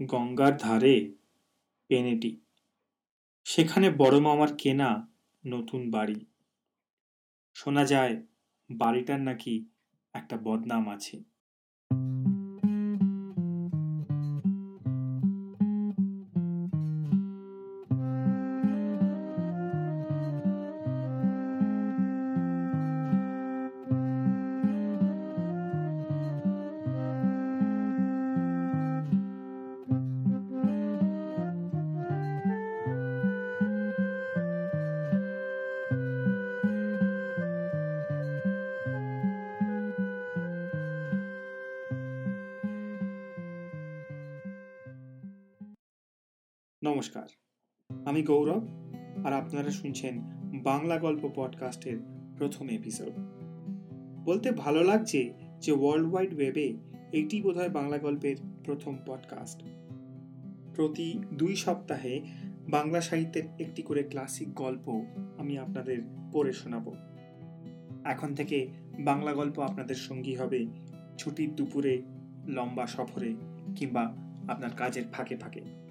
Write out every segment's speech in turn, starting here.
গঙ্গার ধারে পেনেটি। সেখানে বড় মামার কেনা নতুন বাড়ি। শোনা যায়, বাড়িটার নাকি একটা বদনাম আছে। নমস্কার। আমি গৌরব আর আপনারা শুনছেন বাংলা গল্প পডকাস্টের প্রথম এপিসোড বলতে ভালো লাগছে যে ওয়ার্ল্ড ওয়াইড ওয়েবে এটি বোধহয় বাংলা গল্পের প্রথম পডকাস্ট প্রতি দুই সপ্তাহে বাংলা সাহিত্যের একটি করে ক্লাসিক গল্প আমি আপনাদের পড়ে শোনাব। এখন থেকে বাংলা গল্প আপনাদের সঙ্গী হবে ছুটির দুপুরে, লম্বা সফরে কিংবা আপনার কাজের ফাঁকে ফাঁকে।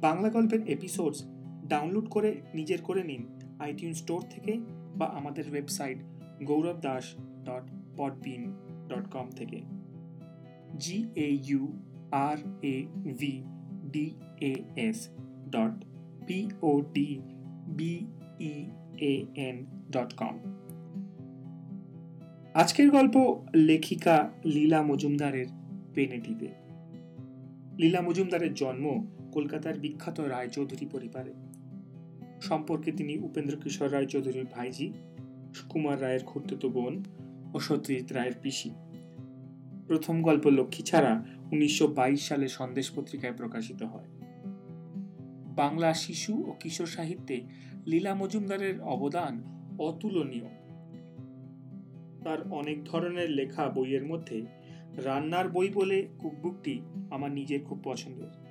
বাংলা গল্পের এপিসোডস ডাউনলোড করে নিজের করে নিন আইটিউন স্টোর থেকে বা আমাদের website Gourab Das dot podbean dot com থেকে। G A U R A V D A S dot P O D B E A N dot com আজকের গল্প লেখিকা লীলা মজুমদারের পেনেটিতে লীলা মজুমদারের জন্ম কলকাতার বিখ্যাত রায়চৌধুরী পরিবারে। সম্পর্কে তিনি উপেন্দ্র কিশোর রায়চৌধুরীর ভাইজি সুকুমার রায়ের খুর্তুতো বোন ও সত্যজিৎ রায়ের পিসি। প্রথম গল্প লক্ষ্মী ছাড়া উনিশশো বাইশ সালে সন্দেশ পত্রিকায় প্রকাশিত হয়। বাংলা শিশু ও কিশোর সাহিত্যে লীলা মজুমদারের অবদান অতুলনীয়। তার অনেক ধরনের লেখা বইয়ের মধ্যে রান্নার বই বলে কুকবুকটি আমার নিজের খুব পছন্দের।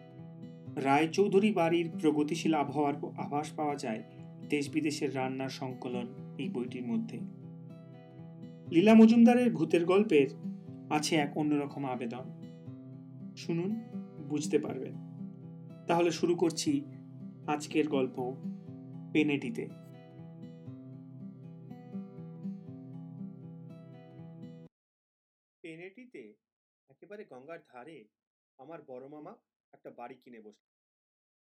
রায়চৌধুরী বাড়ির প্রগতিশীল আবহাওয়ার আভাস পাওয়া যায় দেশ বিদেশের রান্নার সংকলন এই বইটির মধ্যে। লীলা মজুমদারের ভূতের গল্পের আছে এক অন্যরকম আবেদন। শুনুন, বুঝতে পারবেন। তাহলে শুরু করছি আজকের গল্প পেনেটিতে পেনেটিতে একেবারে গঙ্গার ধারে আমার বড় মামা একটা বাড়ি কিনে বসল।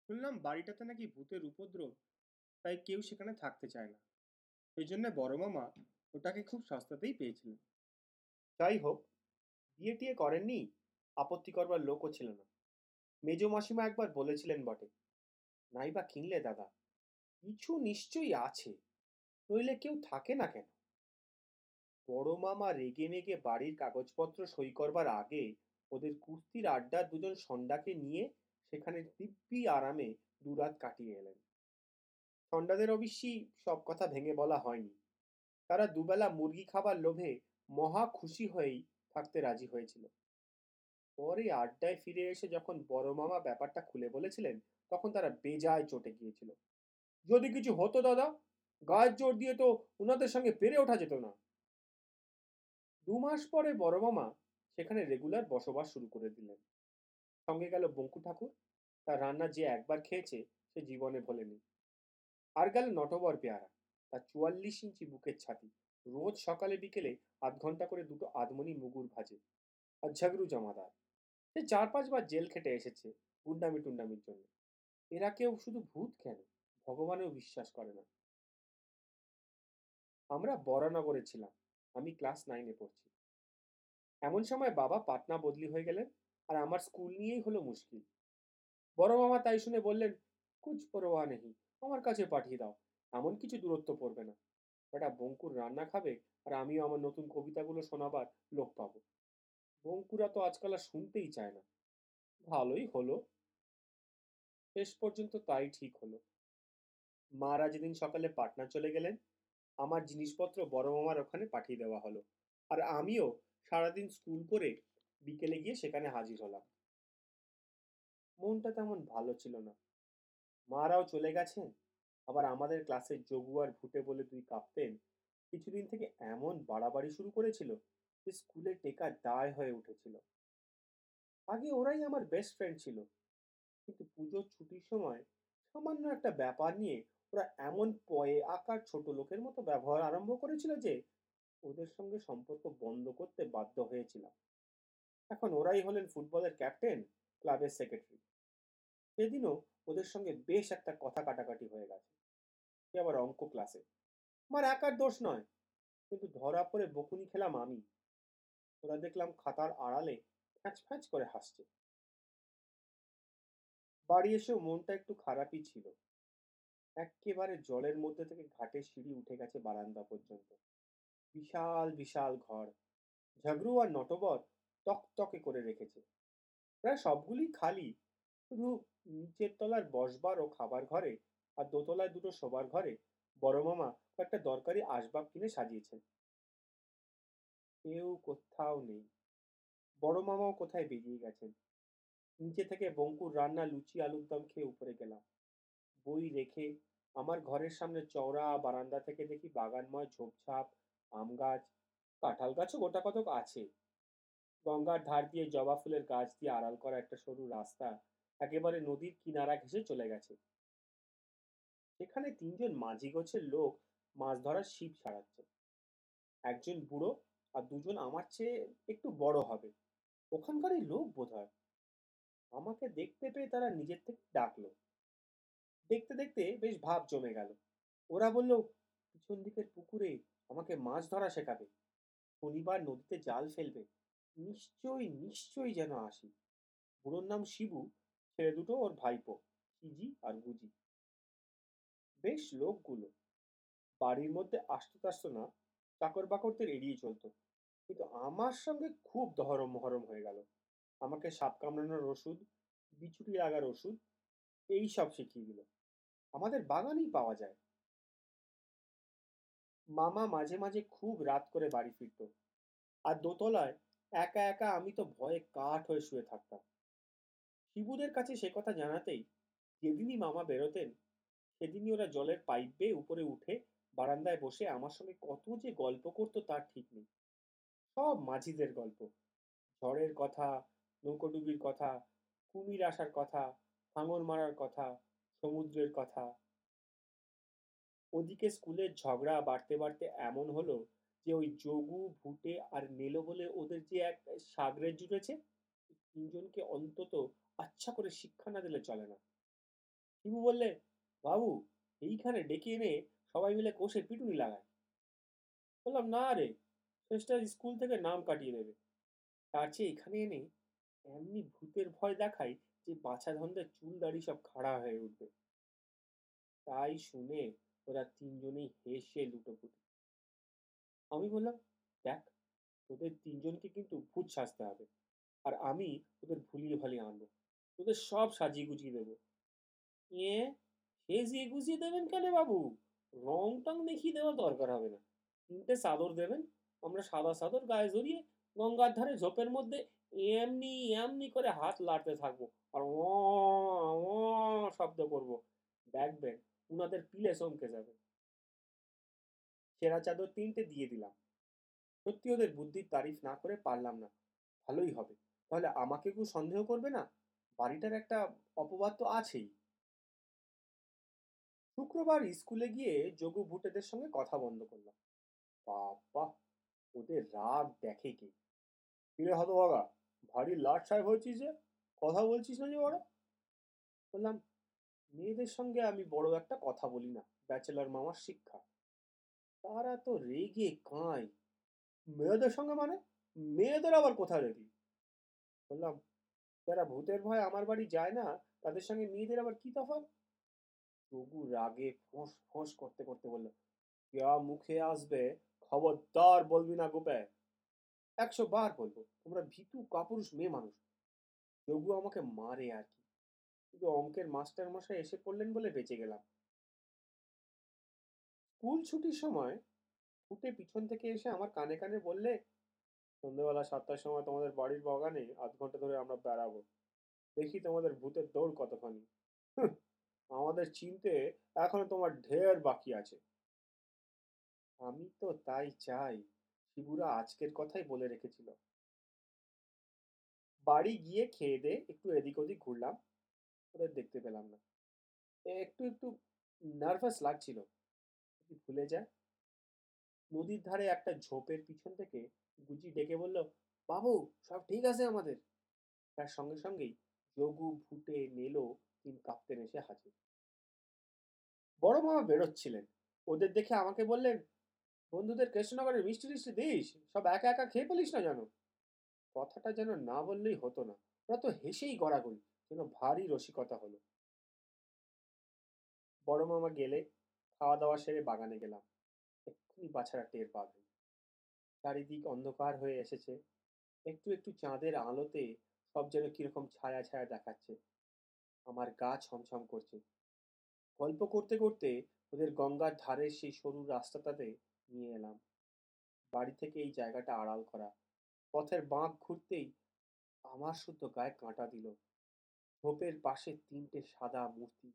শুনলাম বাড়িটাতে নাকি ভূতের উপদ্রব, তাই কেউ সেখানে থাকতে চায় না। সেই জন্য বড় মামা ওটাকে খুব সস্তাতেই পেয়েছিলেন। যাই হোক, বিয়ে টিয়ে করেননি, আপত্তি করবার লোকও ছিল না। মেজ মাসিমা একবার বলেছিলেন বটে নাই বা কিনলে দাদা, কিছু নিশ্চয়ই আছে, নইলে কেউ থাকে না কেন? বড় মামা রেগে মেগে বাড়ির কাগজপত্র সই করবার আগে ওদের কুস্তির আড্ডা দুজন সন্ডাকে নিয়ে সেখানে দিব্যি আরামে দুরাত কাটিয়ে এলেন। সন্ডাদের অবশ্যই সব কথা ভেঙে বলা হয়নি। তারা দুবেলা মুরগি খাবার লোভে মহা খুশি হয়েই থাকতে রাজি হয়েছিল। পরে আড্ডায় ফিরে এসে যখন বড় মামা ব্যাপারটা খুলে বলেছিলেন, তখন তারা বেজায় চটে গিয়েছিল। যদি কিছু হতো দাদা, গায়ের জোর দিয়ে তো ওনাদের সঙ্গে পেরে ওঠা যেত না। দু মাস পরে বড় মামা সেখানে রেগুলার বসবাস শুরু করে দিলেন। সঙ্গে গেল বঙ্কু ঠাকুর। তার রান্না যে একবার খেয়েছে, সে জীবনে ভোলেনি। আর গেল নটবর পেয়ারা। তার চুয়াল্লিশ ইঞ্চি বুকের ছাতি। রোজ সকালে বিকেলে আধ ঘণ্টা করে দুটো আদমনি মুগুর ভাজে। আর ঝগড়ু জমাদার। সে চার পাঁচবার জেল খেটে এসেছে গুন্ডামি টুন্ডামির জন্য। এরা কেউ শুধু ভূত কেন? ভগবানেও বিশ্বাস করে না। আমরা বরানগরে ছিলাম। আমি ক্লাস নাইনে পড়ছি। এমন সময় বাবা পাটনা বদলি হয়ে গেলেন আর আমার স্কুল নিয়েই হলো মুশকিল। বড় মামা তাই শুনে বললেন, কুছ পরোয়া নেই, আমার কাছে পাঠিয়ে দাও, এমন কিছু দূরত্ব পড়বে না। বেটা বঙ্কুর রান্না খাবে আর আমিও আমার নতুন কবিতাগুলো শোনাবার লোক পাবো। বঙ্কুরা তো আজকাল আর শুনতেই চায় না। ভালোই হলো। শেষ পর্যন্ত তাই ঠিক হলো। মারা যেদিন সকালে পাটনা চলে গেলেন, আমার জিনিসপত্র বড় মামার ওখানে পাঠিয়ে দেওয়া হলো। আর আমিও সারাদিন স্কুল করে বিকেলে গিয়ে সেখানে হাজির হলাম। মনটা তেমন ভালো ছিল না। মারাও চলে গেছেন আবার আমাদের ক্লাসের যোগু আর ভুটে বলে দুই কাঁপতেন কিছুদিন থেকে এমন বাড়াবাড়ি শুরু করেছিল যে স্কুলে টেকা দায় হয়ে উঠেছিল। আগে ওরাই আমার বেস্ট ফ্রেন্ড ছিল। কিন্তু পুজোর ছুটির সময় সামান্য একটা ব্যাপার নিয়ে ওরা এমন পয়ে আকার ছোট লোকের মতো ব্যবহার আরম্ভ করেছিল যে ওদের সঙ্গে সম্পর্ক বন্ধ করতে বাধ্য হয়েছিলাম। এখন ওরাই হলেন ফুটবলের ক্যাপ্টেন, ক্লাবের সেক্রেটারি। সেদিনও ওদের সঙ্গে বেশ একটা কথা কাটাকাটি হয়ে গেছে। সে আবার অঙ্ক ক্লাসে। আমার একার দোষ নয়, কিন্তু ধরা পড়ে বকুনি খেলাম আমি। ওরা দেখলাম খাতার আড়ালে ফ্যাঁচ ফ্যাঁচ করে হাসছে। বাড়ি এসেও মনটা একটু খারাপই ছিল। একেবারে জলের মধ্যে থেকে ঘাটে সিঁড়ি উঠে গেছে বারান্দা পর্যন্ত। বিশাল বিশাল ঘর। ঝগড়ু আর নটবর তকতকে করে রেখেছে। প্রায় সবগুলি খালি। শুধু নিচের তলার বসবার ও খাবার ঘরে আর দোতলায় দুটো শোবার ঘরে বড় মামা একটা দরকারি আসবাব কিনে সাজিয়েছেন। কেউ কোথাও নেই। বড় মামাও কোথায় বেরিয়ে গেছেন? নিচে থেকে বঙ্কুর রান্না লুচি, আলুর দম খেয়ে উপরে গেলাম। বই রেখে আমার ঘরের সামনে চওড়া বারান্দা থেকে দেখি বাগানময় ঝোপঝাপ আম গাছ, কাঁঠাল গাছও গোটা কতক আছে। গঙ্গার ধার দিয়ে জবা ফুলের গাছ দিয়ে আড়াল করা একটা সরু রাস্তা একেবারে নদীর কিনারা ঘেঁষে চলে গেছে। সেখানে তিনজন মাঝি গোছের লোক মাছ ধরার ছিপ ছাড়াচ্ছে একজন বুড়ো আর দুজন আমার চেয়ে একটু বড় হবে। ওখানকারই লোক বোধ হয় আমাকে দেখতে পেয়ে তারা নিজের থেকে ডাকলো। দেখতে দেখতে বেশ ভাব জমে গেল। ওরা বলল পিছন দিকের পুকুরে আমাকে মাছ ধরা শেখাবে। শনিবার নদীতে জাল ফেলবে। নিশ্চয়ই নিশ্চয়ই যেন আসি। বুড়োর নাম শিবু, ছেলে দুটো, ওর ভাইপো সিজি আর গুজি। বেশ লোকগুলো। বাড়ির মধ্যে আসতো না চাকর বাকরদের এড়িয়ে চলতো। কিন্তু আমার সঙ্গে খুব দহরম মহরম হয়ে গেল। আমাকে সাপ কামড়ানোর ওষুধ বিছুটি লাগার ওষুধ এই সব শিখিয়ে দিল। আমাদের বাগানেই পাওয়া যায়। মামা মাঝে মাঝে খুব রাত করে বাড়ি ফিরতো। আর দোতলায় একা একা আমি তো ভয়ে কাঠ হয়ে শুয়ে থাকতাম। শিবুদের কাছে সে কথা জানাতেই যেদিনই মামা বেরোতেন, সেদিনই ওরা জলের পাইপ বেয়ে উপরে উঠে বারান্দায় বসে আমার সঙ্গে কত যে গল্প করতো তার ঠিক নেই। সব মাঝিদের গল্প। ঝড়ের কথা, নৌকোডুবির কথা, কুমির আসার কথা হাঙর মারার কথা, সমুদ্রের কথা ওদিকে স্কুলের ঝগড়া বাড়তে বাড়তে এমন হলো যে ওই যোগু, ভুটে আর নেলো বলে ওদের যে এক সাগরের জুটেছে তিনজনকে অন্তত আচ্ছা করে শিক্ষা না দিলে চলে না। শিবু বললে, বাবু, এইখানে ডেকে এনে সবাই মিলে কষে পিটুনি লাগায়। বললাম, না রে, শেষটা স্কুল থেকে নাম কাটিয়ে দেবে তার চেয়ে এখানে এনে এমনি ভূতের ভয় দেখায় যে বাছা ধন্দের চুল দাড়ি সব খাড়া হয়ে উঠবে। তাই শুনে ওরা তিনজনেই হেসে লুটোপুটি আমি বললাম, দেখ, তোদের তিনজনকে কিন্তু ভূত সাজতে হবে। আর আমি ওদের ভুলিয়ে ভালিয়ে আনব। তোদের সব সাজিয়ে গুজিয়ে দেবো। এ, সেজিয়ে গুজিয়ে দেবেন কেন বাবু? রং টং দেখিয়ে দেওয়ার দরকার হবে না। তিনটে চাদর দেবেন, আমরা সাদা চাদর গায়ে জড়িয়ে গঙ্গার ধারে ঝোপের মধ্যে এমনি এমনি করে হাত লাড়তে থাকব। আর ও শব্দ করব। দেখবেন উনাদের পিলে চমকে যাবে। সেরা চাদর তিনটে দিয়ে দিলাম। সত্যি ওদের বুদ্ধির তারিফ না করে পারলাম না। ভালোই হবে। তাহলে আমাকে কেউ সন্দেহ করবে না? বাড়িটার একটা অপবাদ তো আছেই। শুক্রবার স্কুলে গিয়ে যোগু ভুটেদের সঙ্গে কথা বন্ধ করলাম। বাবা ওদের রাগ দেখে কে? কিরে হতভাগা, ভারী লাট সাহেব হয়েছিস যে? কথা বলছিস না যে বড়? বললাম মেয়েদের সঙ্গে আমি বড় একটা কথা বলি না, ব্যাচেলর মামার শিক্ষা। তারা তো রেগে কাঁই মেয়েদের সঙ্গে মানে? মেয়েদের আবার কোথায় দেখি বললাম, যারা ভূতের ভয় আমার বাড়ি যায় না, তাদের সঙ্গে মেয়েদের আবার কি তফাৎ? তবু রাগে ফোঁস ফোঁস করতে করতে বলল কেয়া মুখে আসবে, খবরদার বলবি না গোপে। একশো বার বলব, তোমরা ভীতু কাপুরুষ মেয়ে মানুষ। তবু আমাকে মারে আর কি। কিন্তু অঙ্কের মাস্টার মশাই এসে পড়লেন বলে বেঁচে গেলাম। স্কুল ছুটির সময় ফুটে পিছন থেকে এসে আমার কানে কানে বললে সন্ধ্যেবেলা সাতটার সময় তোমাদের বাড়ির বাগানে আধ ঘণ্টা ধরে আমরা বেড়াবো। দেখি তোমাদের ভূতের দৌড় কতখানি। আমাদের চিনতে এখনও তোমার ঢের বাকি আছে। আমি তো তাই চাই, শিবুরা আজকের কথাই বলে রেখেছিল। বাড়ি গিয়ে খেয়ে দিয়ে একটু এদিক ওদিক ঘুরলাম। ওদের দেখতে পেলাম না। একটু একটু নার্ভাস লাগছিল। ভুলে যায়। নদীর ধারে একটা ঝোপের পিছন থেকে গুজি ডেকে বলল, বাবু, সব ঠিক আছে আমাদের? তার সঙ্গে সঙ্গেই যোগু ভুটে নেলো তিন কাঁপতে এসে হাজির। বড় মামা বেরোচ্ছিলেন। ওদের দেখে আমাকে বললেন, বন্ধুদের কৃষ্ণনগরের মিষ্টি টিষ্টি দিস? সব একা একা খেয়ে ফেলিস না যেন? কথাটা যেন না বললেই হতো না। ওরা তো হেসেই গড়াগড়ি। যেন ভারী রসিকতা হলো। বড় মামা গেলে খাওয়া দাওয়া সেরে বাগানে গেলাম। এক্ষুনি বাছারা টের পাবে চারিদিক অন্ধকার হয়ে এসেছে। একটু একটু চাঁদের আলোতে সব যেন কীরকম ছায়া ছায়া দেখাচ্ছে। আমার গা ছমছম করছে। গল্প করতে করতে ওদের গঙ্গার ধারের সেই সরু রাস্তাটাতে নিয়ে এলাম। বাড়ি থেকে এই জায়গাটা আড়াল করা। পথের বাঁক ঘুরতেই আমার শুদ্ধ গায়ে কাঁটা দিল। ঝোপের পাশে তিনটে সাদা মূর্তি।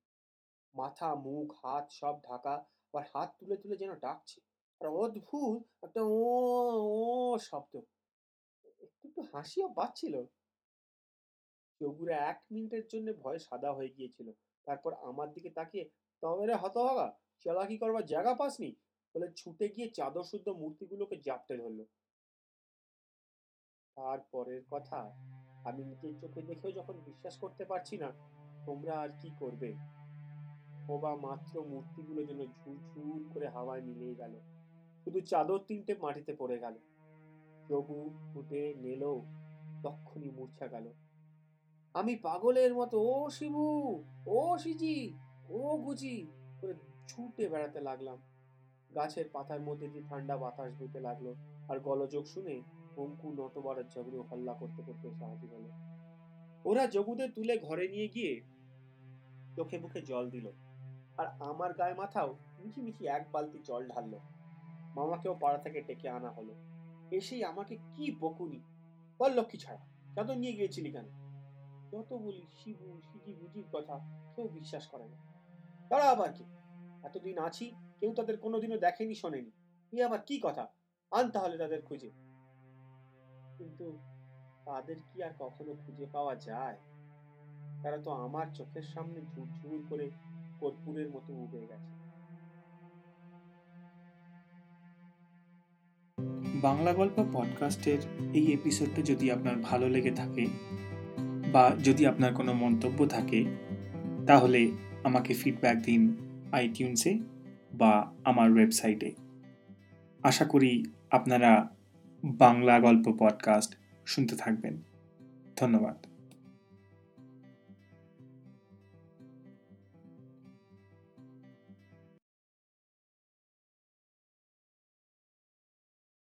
মাথা, মুখ, হাত সব ঢাকা, আবার হাত তুলে তুলে যেন ডাকছে। আর অদ্ভুত একটা ও ও শব্দ। একটু একটু হাসিও পাচ্ছিল। চৌগুড়া এক মিনিটের জন্য ভয়ে সাদা হয়ে গিয়েছিল। তারপর আমার দিকে তাকিয়ে, তবে রে হতভাগা, চালাকি করবার জায়গা পাসনি? বলে ছুটে গিয়ে চাদর শুদ্ধ মূর্তিগুলোকে জাপটে ধরলো। তারপরের কথা আমি নিজের চোখে দেখেও যখন বিশ্বাস করতে পারছি না, তোমরা আর কি করবে? ওবা মাত্র মূর্তিগুলো যেন ঝুরঝুর করে হাওয়ায় মিলিয়ে গেল। শুধু চাদর তিনটে মাটিতে পড়ে গেল। প্রভু ফুটে নেলো, তক্ষুনি মূর্ছা গেল। আমি পাগলের মতো, ও শিবু, ও সিজি ও গুজি করে ছুটে বেড়াতে লাগলাম। গাছের পাতার মধ্যে দিয়ে ঠান্ডা বাতাস বইতে লাগল, আর গলযোগ শুনে অঙ্কু নটবরের ঝগড়ু, হল্লা করতে করতে সাহায্য হলো ওরা জগুদের তুলে ঘরে নিয়ে গিয়ে চোখে মুখে জল দিল। আর আমার গায়ে মাথাও মিঠি মিঠি এক বালতি জল ঢাললো। মামাকেও পাড়া থেকে ডেকে আনা হলো। এসেই আমাকে কি বকুনি? বল লক্ষ্মী ছাড়া চাদর নিয়ে গিয়েছিলি কেন? যত বলি শিবু সিজি বুঝির কথা কেউ বিশ্বাস করে না। তারা আবার কি? এতদিন আছি, কেউ তাদের কোনোদিনও দেখেনি, শোনেনি। এ আবার কি কথা? আন তাহলে তাদের খুঁজে। কিন্তু তাদের কি আর কখনো খুঁজে পাওয়া যায়? তারা তো আমার চোখের সামনে ঝুরঝুর করে কর্পূরের মতো উবে গেছে। বাংলা গল্প পডকাস্টের এই এপিসোডটা যদি আপনার ভালো লেগে থাকে বা যদি আপনার কোনো মন্তব্য থাকে, তাহলে আমাকে ফিডব্যাক দিন আইটিউন্সে বা আমার ওয়েবসাইটে আশা করি আপনারা বাংলা গল্প পডকাস্ট শুনতে থাকবেন। ধন্যবাদ।